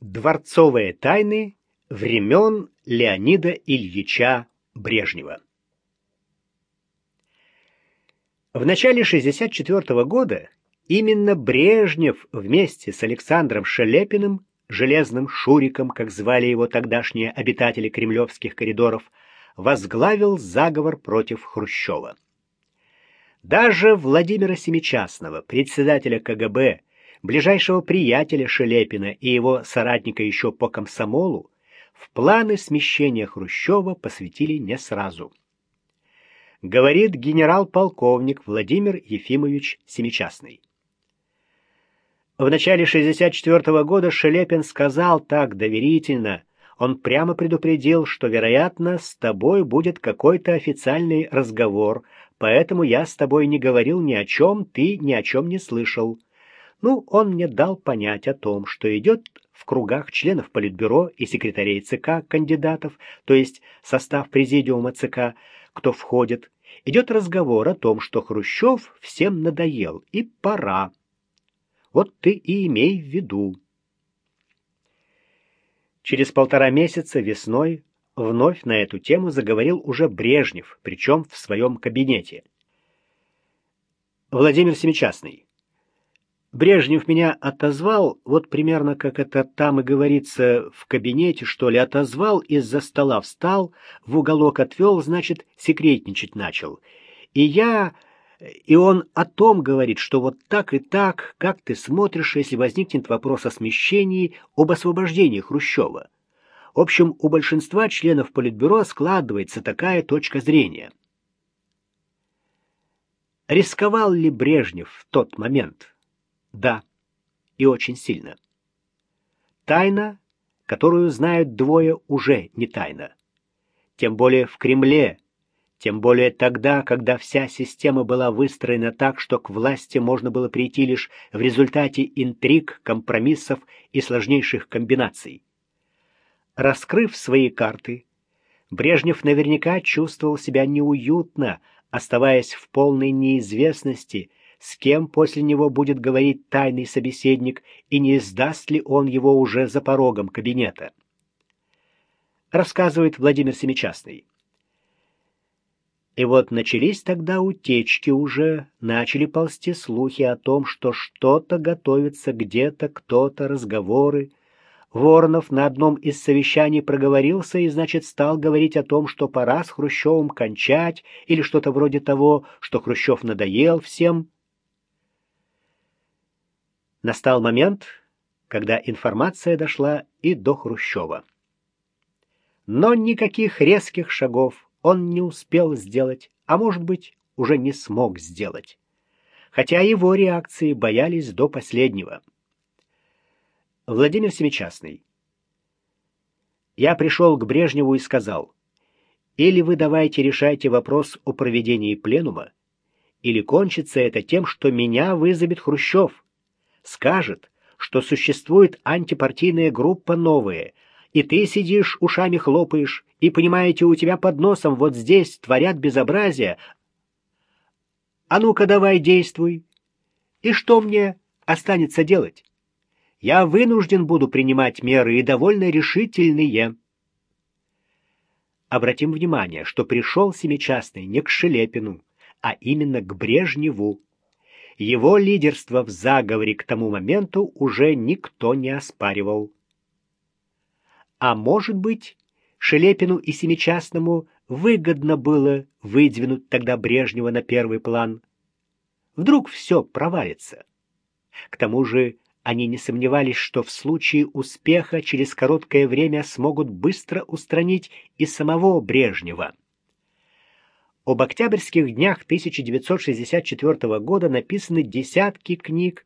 Дворцовые тайны времен Леонида Ильича Брежнева. В начале 1964 года именно Брежнев вместе с Александром Шелепиным, железным Шуриком, как звали его тогдашние обитатели кремлевских коридоров, возглавил заговор против Хрущева. Даже Владимира Семичастного, председателя КГБ, ближайшего приятеля Шелепина и его соратника еще по комсомолу, в планы смещения Хрущева посвятили не сразу. Говорит генерал-полковник Владимир Ефимович Семичастный. В начале 64 -го года Шелепин сказал так доверительно, он прямо предупредил, что, вероятно, с тобой будет какой-то официальный разговор, поэтому я с тобой не говорил ни о чем, ты ни о чем не слышал. Ну, он мне дал понять о том, что идет в кругах членов Политбюро и секретарей ЦК кандидатов, то есть состав президиума ЦК, кто входит, идет разговор о том, что Хрущев всем надоел и пора. Вот ты и имей в виду. Через полтора месяца весной вновь на эту тему заговорил уже Брежнев, причем в своем кабинете. Владимир Семичастный. Брежнев меня отозвал, вот примерно как это там и говорится в кабинете, что ли, отозвал, из-за стола встал, в уголок отвел, значит, секретничать начал. И я... И он о том говорит, что вот так и так, как ты смотришь, если возникнет вопрос о смещении, об освобождении Хрущева. В общем, у большинства членов Политбюро складывается такая точка зрения. Рисковал ли Брежнев в тот момент? Да, и очень сильно. Тайна, которую знают двое, уже не тайна. Тем более в Кремле, тем более тогда, когда вся система была выстроена так, что к власти можно было прийти лишь в результате интриг, компромиссов и сложнейших комбинаций. Раскрыв свои карты, Брежнев наверняка чувствовал себя неуютно, оставаясь в полной неизвестности с кем после него будет говорить тайный собеседник и не сдаст ли он его уже за порогом кабинета. Рассказывает Владимир Семичастный. И вот начались тогда утечки уже, начали ползти слухи о том, что что-то готовится где-то, кто-то, разговоры. Воронов на одном из совещаний проговорился и, значит, стал говорить о том, что пора с Хрущевым кончать, или что-то вроде того, что Хрущев надоел всем. Настал момент, когда информация дошла и до Хрущева. Но никаких резких шагов он не успел сделать, а может быть, уже не смог сделать. Хотя его реакции боялись до последнего. Владимир Семичастный. Я пришел к Брежневу и сказал, или вы давайте решайте вопрос о проведении пленума, или кончится это тем, что меня вызовет Хрущев скажет, что существует антипартийная группа новая, и ты сидишь, ушами хлопаешь, и, понимаете, у тебя под носом вот здесь творят безобразие. А ну-ка давай действуй. И что мне останется делать? Я вынужден буду принимать меры и довольно решительные. Обратим внимание, что пришел Семичастный не к Шелепину, а именно к Брежневу. Его лидерство в заговоре к тому моменту уже никто не оспаривал. А может быть, Шелепину и Семичастному выгодно было выдвинуть тогда Брежнева на первый план. Вдруг все провалится. К тому же они не сомневались, что в случае успеха через короткое время смогут быстро устранить и самого Брежнева. Об октябрьских днях 1964 года написаны десятки книг,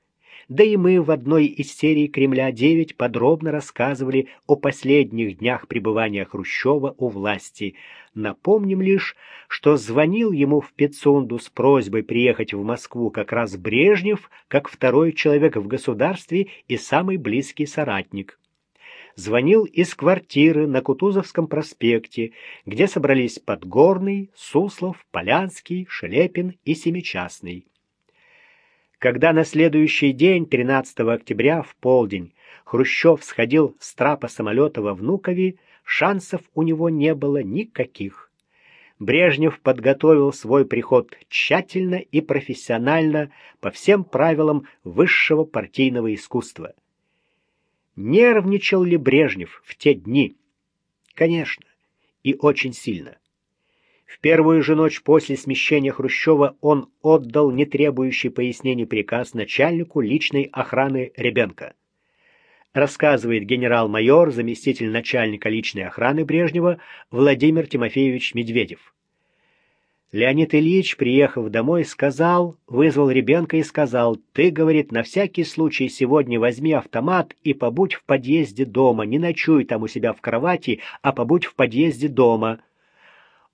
да и мы в одной из серий «Кремля-9» подробно рассказывали о последних днях пребывания Хрущева у власти. Напомним лишь, что звонил ему в Пецунду с просьбой приехать в Москву как раз Брежнев, как второй человек в государстве и самый близкий соратник звонил из квартиры на Кутузовском проспекте, где собрались Подгорный, Суслов, Полянский, Шелепин и Семичастный. Когда на следующий день, 13 октября, в полдень, Хрущев сходил с трапа самолета во Внукове, шансов у него не было никаких. Брежнев подготовил свой приход тщательно и профессионально по всем правилам высшего партийного искусства. Нервничал ли Брежнев в те дни? Конечно, и очень сильно. В первую же ночь после смещения Хрущева он отдал нетребующий пояснений приказ начальнику личной охраны Ребенка. Рассказывает генерал-майор, заместитель начальника личной охраны Брежнева Владимир Тимофеевич Медведев. Леонид Ильич, приехав домой, сказал, вызвал Ребенка и сказал, «Ты, — говорит, — на всякий случай сегодня возьми автомат и побудь в подъезде дома, не ночуй там у себя в кровати, а побудь в подъезде дома».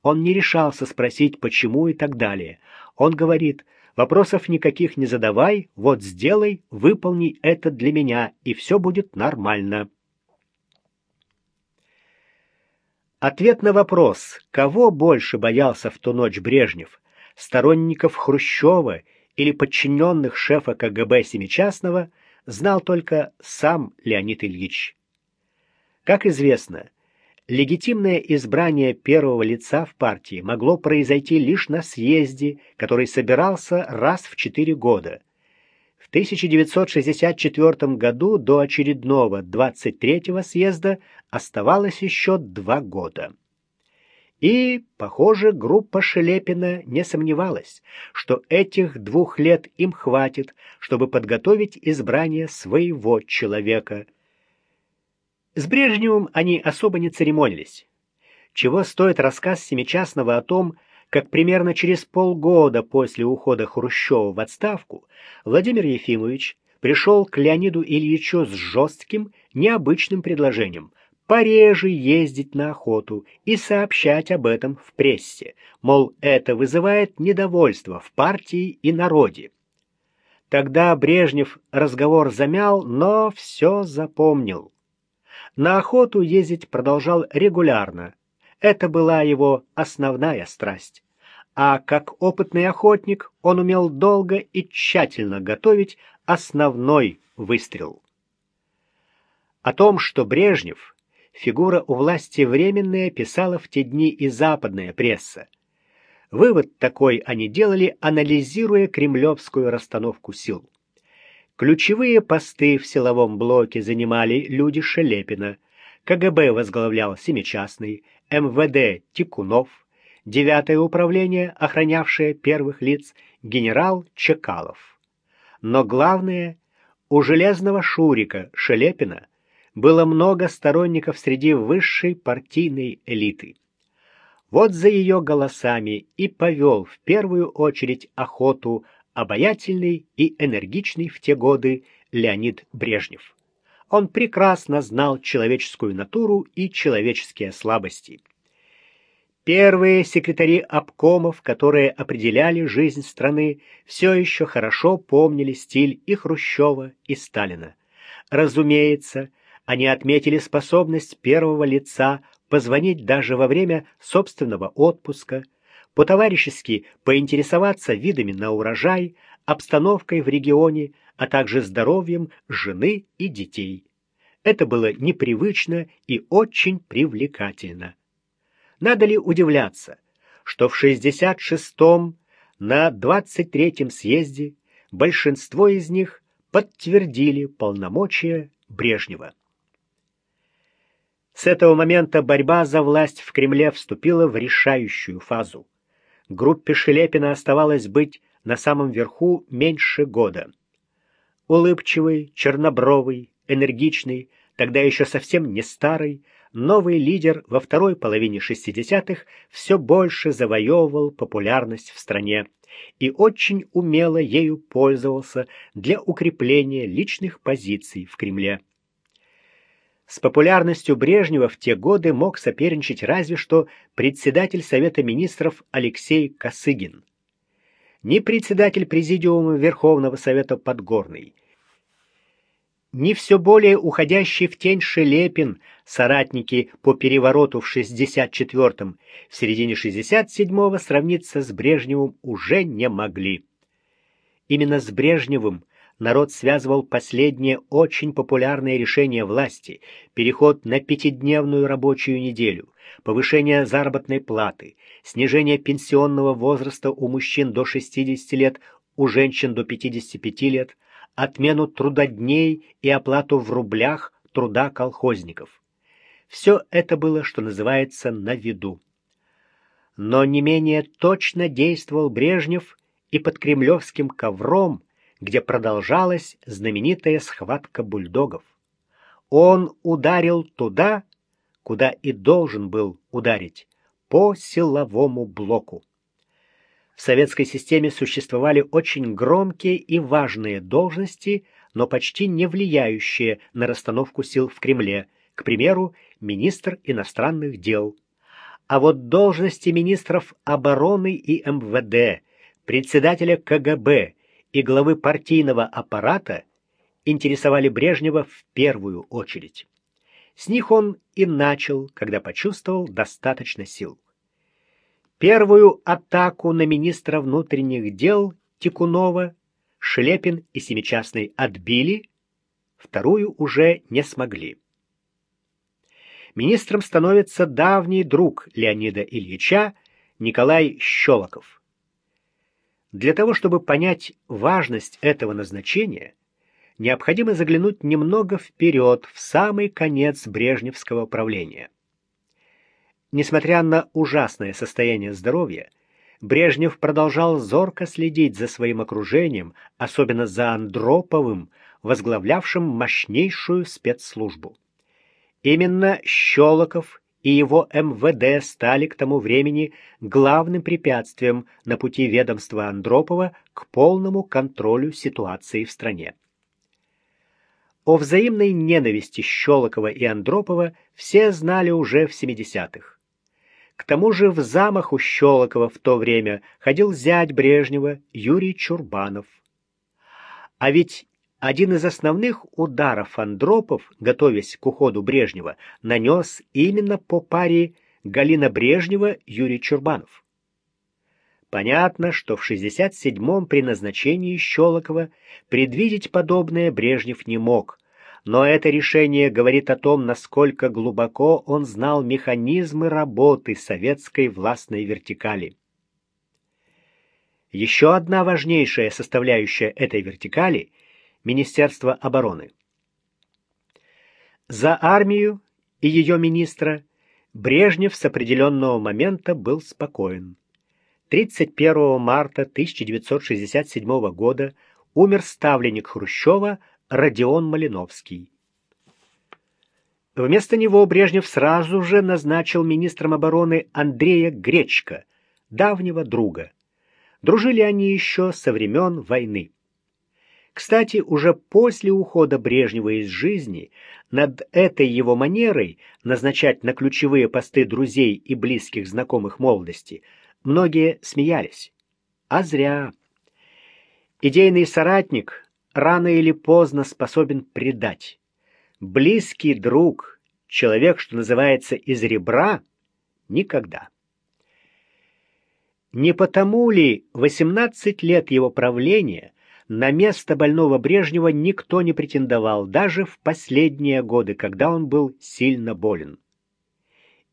Он не решался спросить, почему и так далее. Он говорит, вопросов никаких не задавай, вот сделай, выполни это для меня, и все будет нормально. Ответ на вопрос, кого больше боялся в ту ночь Брежнев, сторонников Хрущева или подчиненных шефа КГБ Семичастного, знал только сам Леонид Ильич. Как известно, Легитимное избрание первого лица в партии могло произойти лишь на съезде, который собирался раз в четыре года. В 1964 году до очередного 23-го съезда оставалось еще два года. И, похоже, группа Шелепина не сомневалась, что этих двух лет им хватит, чтобы подготовить избрание своего человека – с Брежневым они особо не церемонились. Чего стоит рассказ Семичастного о том, как примерно через полгода после ухода Хрущева в отставку Владимир Ефимович пришел к Леониду Ильичу с жестким, необычным предложением пореже ездить на охоту и сообщать об этом в прессе, мол, это вызывает недовольство в партии и народе. Тогда Брежнев разговор замял, но все запомнил. На охоту ездить продолжал регулярно. Это была его основная страсть. А как опытный охотник он умел долго и тщательно готовить основной выстрел. О том, что Брежнев — фигура у власти временная, писала в те дни и западная пресса. Вывод такой они делали, анализируя кремлевскую расстановку сил. Ключевые посты в силовом блоке занимали люди Шелепина, КГБ возглавлял Семичастный, МВД Тикунов, девятое управление, охранявшее первых лиц, генерал Чекалов. Но главное, у железного Шурика Шелепина было много сторонников среди высшей партийной элиты. Вот за ее голосами и повел в первую очередь охоту обаятельный и энергичный в те годы Леонид Брежнев. Он прекрасно знал человеческую натуру и человеческие слабости. Первые секретари обкомов, которые определяли жизнь страны, все еще хорошо помнили стиль и Хрущева, и Сталина. Разумеется, они отметили способность первого лица позвонить даже во время собственного отпуска – по-товарищески поинтересоваться видами на урожай, обстановкой в регионе, а также здоровьем жены и детей. Это было непривычно и очень привлекательно. Надо ли удивляться, что в 66-м на 23-м съезде большинство из них подтвердили полномочия Брежнева. С этого момента борьба за власть в Кремле вступила в решающую фазу группе Шелепина оставалось быть на самом верху меньше года. Улыбчивый, чернобровый, энергичный, тогда еще совсем не старый, новый лидер во второй половине 60-х все больше завоевывал популярность в стране и очень умело ею пользовался для укрепления личных позиций в Кремле. С популярностью Брежнева в те годы мог соперничать разве что председатель Совета министров Алексей Косыгин. Ни председатель Президиума Верховного Совета Подгорный, ни все более уходящий в тень Шелепин, соратники по перевороту в 64-м, в середине 67-го сравниться с Брежневым уже не могли. Именно с Брежневым народ связывал последнее очень популярное решение власти – переход на пятидневную рабочую неделю, повышение заработной платы, снижение пенсионного возраста у мужчин до 60 лет, у женщин до 55 лет, отмену трудодней и оплату в рублях труда колхозников. Все это было, что называется, на виду. Но не менее точно действовал Брежнев и под кремлевским ковром, где продолжалась знаменитая схватка бульдогов. Он ударил туда, куда и должен был ударить, по силовому блоку. В советской системе существовали очень громкие и важные должности, но почти не влияющие на расстановку сил в Кремле, к примеру, министр иностранных дел. А вот должности министров обороны и МВД, председателя КГБ и главы партийного аппарата интересовали Брежнева в первую очередь. С них он и начал, когда почувствовал достаточно сил. Первую атаку на министра внутренних дел Тикунова Шлепин и Семичастный отбили, вторую уже не смогли. Министром становится давний друг Леонида Ильича Николай Щелоков. Для того, чтобы понять важность этого назначения, необходимо заглянуть немного вперед, в самый конец Брежневского правления. Несмотря на ужасное состояние здоровья, Брежнев продолжал зорко следить за своим окружением, особенно за Андроповым, возглавлявшим мощнейшую спецслужбу. Именно Щелоков и его МВД стали к тому времени главным препятствием на пути ведомства Андропова к полному контролю ситуации в стране. О взаимной ненависти Щелокова и Андропова все знали уже в 70-х. К тому же в замах у Щелокова в то время ходил зять Брежнева Юрий Чурбанов. А ведь один из основных ударов Андропов, готовясь к уходу Брежнева, нанес именно по паре Галина Брежнева-Юрий Чурбанов. Понятно, что в 67-м при назначении Щелокова предвидеть подобное Брежнев не мог – но это решение говорит о том, насколько глубоко он знал механизмы работы советской властной вертикали. Еще одна важнейшая составляющая этой вертикали – Министерство обороны. За армию и ее министра Брежнев с определенного момента был спокоен. 31 марта 1967 года умер ставленник Хрущева Родион Малиновский. Вместо него Брежнев сразу же назначил министром обороны Андрея Гречко, давнего друга. Дружили они еще со времен войны. Кстати, уже после ухода Брежнева из жизни над этой его манерой назначать на ключевые посты друзей и близких знакомых молодости многие смеялись. А зря. Идейный соратник рано или поздно способен предать. Близкий друг, человек, что называется, из ребра, никогда. Не потому ли 18 лет его правления на место больного Брежнева никто не претендовал, даже в последние годы, когда он был сильно болен?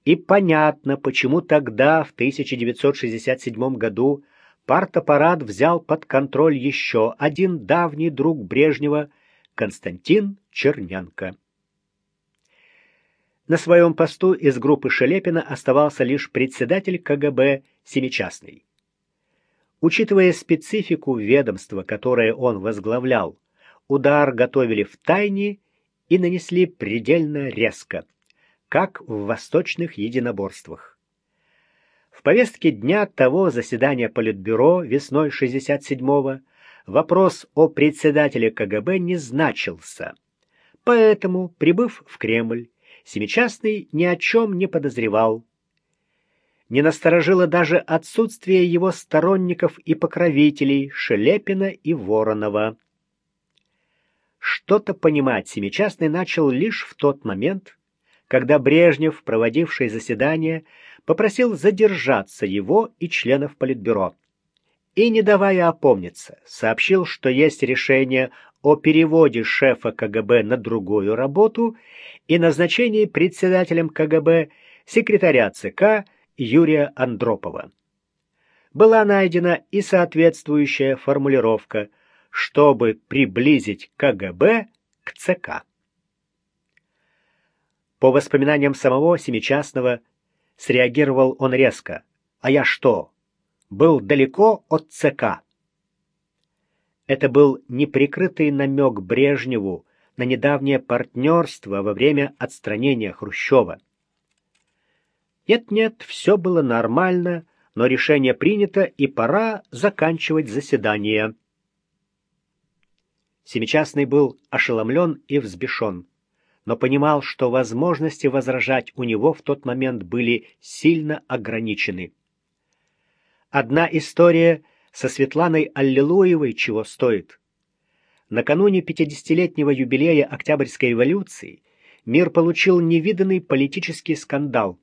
И понятно, почему тогда, в 1967 году, партаппарат взял под контроль еще один давний друг Брежнева Константин Чернянко. На своем посту из группы Шелепина оставался лишь председатель КГБ Семичастный. Учитывая специфику ведомства, которое он возглавлял, удар готовили в тайне и нанесли предельно резко, как в восточных единоборствах. В повестке дня того заседания Политбюро весной 67-го вопрос о председателе КГБ не значился. Поэтому, прибыв в Кремль, Семичастный ни о чем не подозревал. Не насторожило даже отсутствие его сторонников и покровителей Шелепина и Воронова. Что-то понимать Семичастный начал лишь в тот момент, когда Брежнев, проводивший заседание, попросил задержаться его и членов Политбюро. И, не давая опомниться, сообщил, что есть решение о переводе шефа КГБ на другую работу и назначении председателем КГБ секретаря ЦК Юрия Андропова. Была найдена и соответствующая формулировка, чтобы приблизить КГБ к ЦК. По воспоминаниям самого Семичастного, среагировал он резко. «А я что, был далеко от ЦК?» Это был неприкрытый намек Брежневу на недавнее партнерство во время отстранения Хрущева. Нет-нет, все было нормально, но решение принято, и пора заканчивать заседание. Семичастный был ошеломлен и взбешен, но понимал, что возможности возражать у него в тот момент были сильно ограничены. Одна история со Светланой Аллилуевой чего стоит. Накануне 50-летнего юбилея Октябрьской революции мир получил невиданный политический скандал.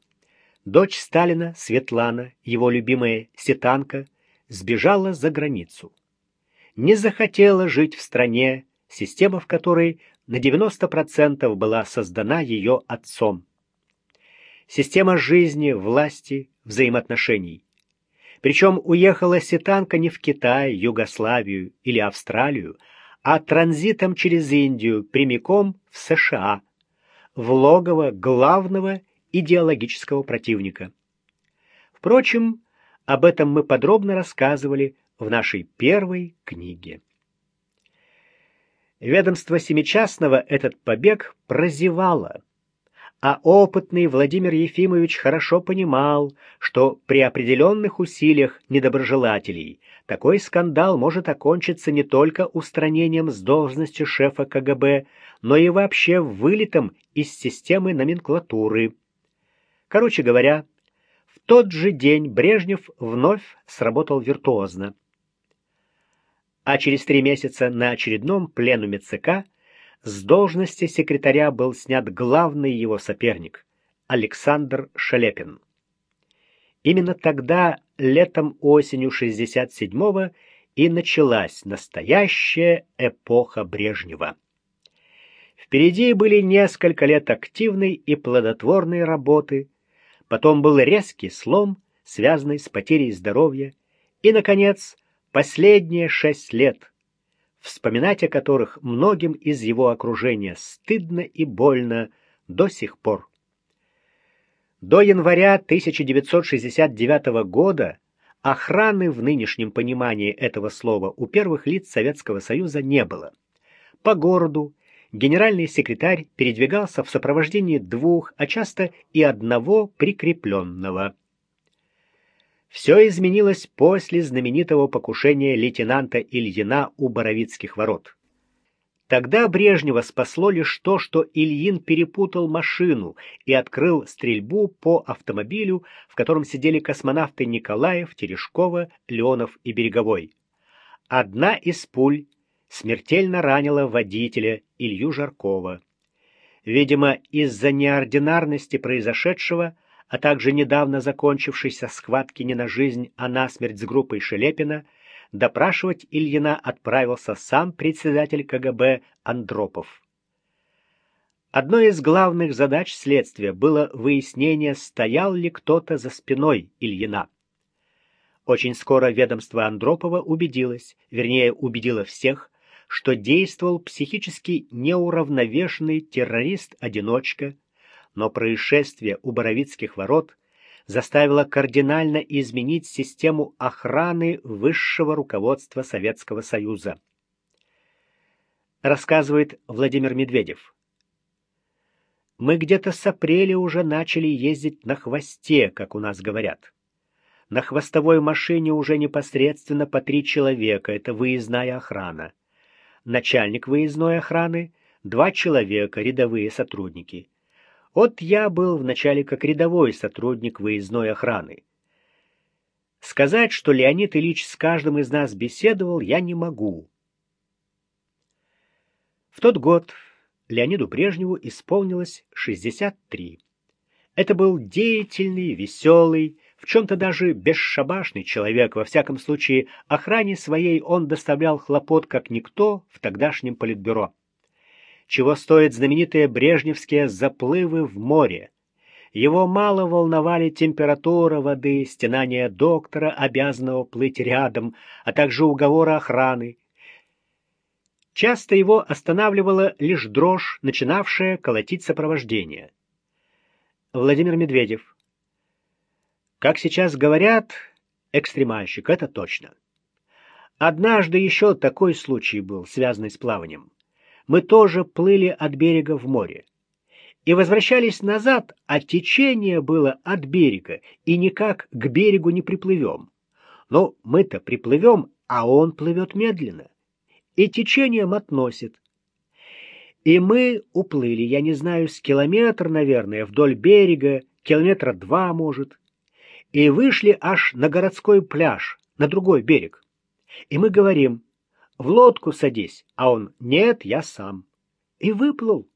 Дочь Сталина, Светлана, его любимая Сетанка, сбежала за границу. Не захотела жить в стране, система в которой на 90% была создана ее отцом. Система жизни, власти, взаимоотношений. Причем уехала Сетанка не в Китай, Югославию или Австралию, а транзитом через Индию прямиком в США, в логово главного идеологического противника. Впрочем, об этом мы подробно рассказывали в нашей первой книге. Ведомство Семичастного этот побег прозевало – а опытный Владимир Ефимович хорошо понимал, что при определенных усилиях недоброжелателей такой скандал может окончиться не только устранением с должности шефа КГБ, но и вообще вылетом из системы номенклатуры. Короче говоря, в тот же день Брежнев вновь сработал виртуозно. А через три месяца на очередном пленуме ЦК с должности секретаря был снят главный его соперник Александр Шелепин. Именно тогда, летом-осенью 67-го, и началась настоящая эпоха Брежнева. Впереди были несколько лет активной и плодотворной работы, потом был резкий слом, связанный с потерей здоровья, и, наконец, последние шесть лет, вспоминать о которых многим из его окружения стыдно и больно до сих пор. До января 1969 года охраны в нынешнем понимании этого слова у первых лиц Советского Союза не было. По городу генеральный секретарь передвигался в сопровождении двух, а часто и одного прикрепленного. Все изменилось после знаменитого покушения лейтенанта Ильина у Боровицких ворот. Тогда Брежнева спасло лишь то, что Ильин перепутал машину и открыл стрельбу по автомобилю, в котором сидели космонавты Николаев, Терешкова, Леонов и Береговой. Одна из пуль смертельно ранила водителя Илью Жаркова. Видимо, из-за неординарности произошедшего – а также недавно закончившейся схватки не на жизнь, а на смерть с группой Шелепина, допрашивать Ильина отправился сам председатель КГБ Андропов. Одной из главных задач следствия было выяснение, стоял ли кто-то за спиной Ильина. Очень скоро ведомство Андропова убедилось, вернее, убедило всех, что действовал психически неуравновешенный террорист-одиночка, но происшествие у Боровицких ворот заставило кардинально изменить систему охраны высшего руководства Советского Союза. Рассказывает Владимир Медведев. Мы где-то с апреля уже начали ездить на хвосте, как у нас говорят. На хвостовой машине уже непосредственно по три человека, это выездная охрана. Начальник выездной охраны, два человека, рядовые сотрудники. Вот я был вначале как рядовой сотрудник выездной охраны. Сказать, что Леонид Ильич с каждым из нас беседовал, я не могу. В тот год Леониду Брежневу исполнилось 63. Это был деятельный, веселый, в чем-то даже бесшабашный человек, во всяком случае, охране своей он доставлял хлопот, как никто в тогдашнем политбюро. Чего стоят знаменитые брежневские заплывы в море? Его мало волновали температура воды, стенание доктора, обязанного плыть рядом, а также уговоры охраны. Часто его останавливала лишь дрожь, начинавшая колотить сопровождение. Владимир Медведев. Как сейчас говорят, экстремальщик, это точно. Однажды еще такой случай был, связанный с плаванием. Мы тоже плыли от берега в море. И возвращались назад, а течение было от берега, и никак к берегу не приплывем. Но мы-то приплывем, а он плывет медленно. И течением относит. И мы уплыли, я не знаю, с километр, наверное, вдоль берега, километра два, может и вышли аж на городской пляж, на другой берег. И мы говорим, в лодку садись, а он, нет, я сам. И выплыл.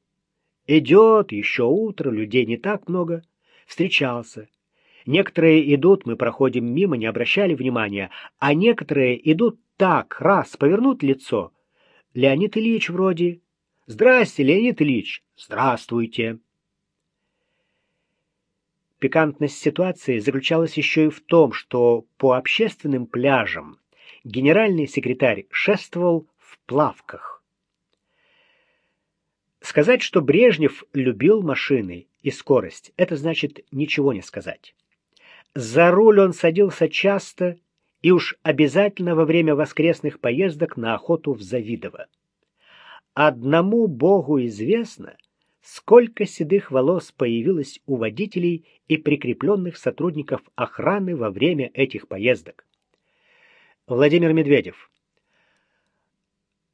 Идет, еще утро, людей не так много. Встречался. Некоторые идут, мы проходим мимо, не обращали внимания, а некоторые идут так, раз, повернут лицо. Леонид Ильич вроде. Здрасте, Леонид Ильич. Здравствуйте. Пикантность ситуации заключалась еще и в том, что по общественным пляжам генеральный секретарь шествовал в плавках. Сказать, что Брежнев любил машины и скорость, это значит ничего не сказать. За руль он садился часто и уж обязательно во время воскресных поездок на охоту в Завидово. Одному Богу известно, сколько седых волос появилось у водителей и прикрепленных сотрудников охраны во время этих поездок. Владимир Медведев.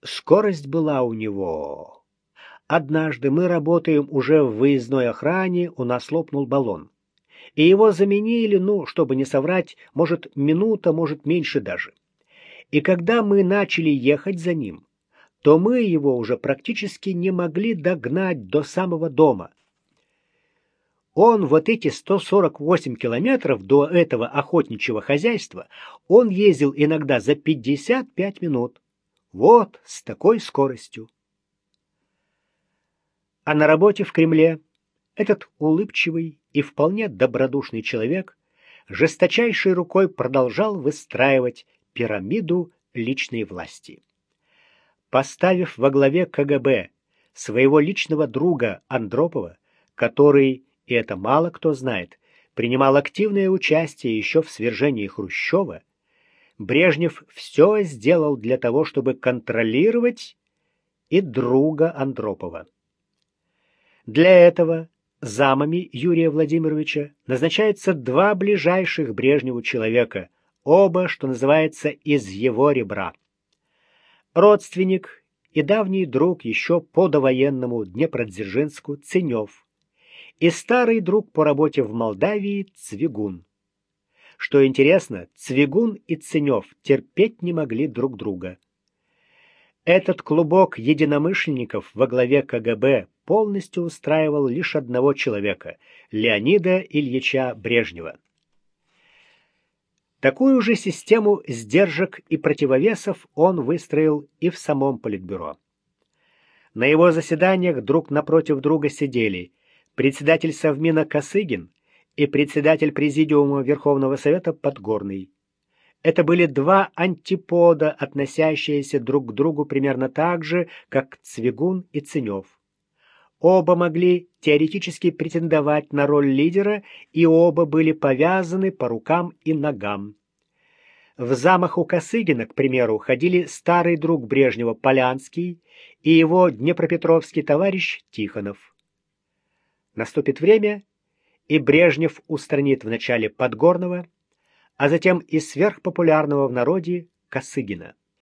Скорость была у него. Однажды мы работаем уже в выездной охране, у нас лопнул баллон. И его заменили, ну, чтобы не соврать, может, минута, может, меньше даже. И когда мы начали ехать за ним, то мы его уже практически не могли догнать до самого дома. Он вот эти 148 километров до этого охотничьего хозяйства, он ездил иногда за 55 минут. Вот с такой скоростью. А на работе в Кремле этот улыбчивый и вполне добродушный человек жесточайшей рукой продолжал выстраивать пирамиду личной власти поставив во главе КГБ своего личного друга Андропова, который, и это мало кто знает, принимал активное участие еще в свержении Хрущева, Брежнев все сделал для того, чтобы контролировать и друга Андропова. Для этого замами Юрия Владимировича назначаются два ближайших Брежневу человека, оба, что называется, из его ребра родственник и давний друг еще по довоенному Днепродзержинску Ценев и старый друг по работе в Молдавии Цвигун. Что интересно, Цвигун и Ценев терпеть не могли друг друга. Этот клубок единомышленников во главе КГБ полностью устраивал лишь одного человека – Леонида Ильича Брежнева. Такую же систему сдержек и противовесов он выстроил и в самом Политбюро. На его заседаниях друг напротив друга сидели председатель Совмина Косыгин и председатель Президиума Верховного Совета Подгорный. Это были два антипода, относящиеся друг к другу примерно так же, как Цвигун и Ценев. Оба могли теоретически претендовать на роль лидера, и оба были повязаны по рукам и ногам. В замах у Косыгина, к примеру, ходили старый друг Брежнева Полянский и его днепропетровский товарищ Тихонов. Наступит время, и Брежнев устранит вначале Подгорного, а затем и сверхпопулярного в народе Косыгина.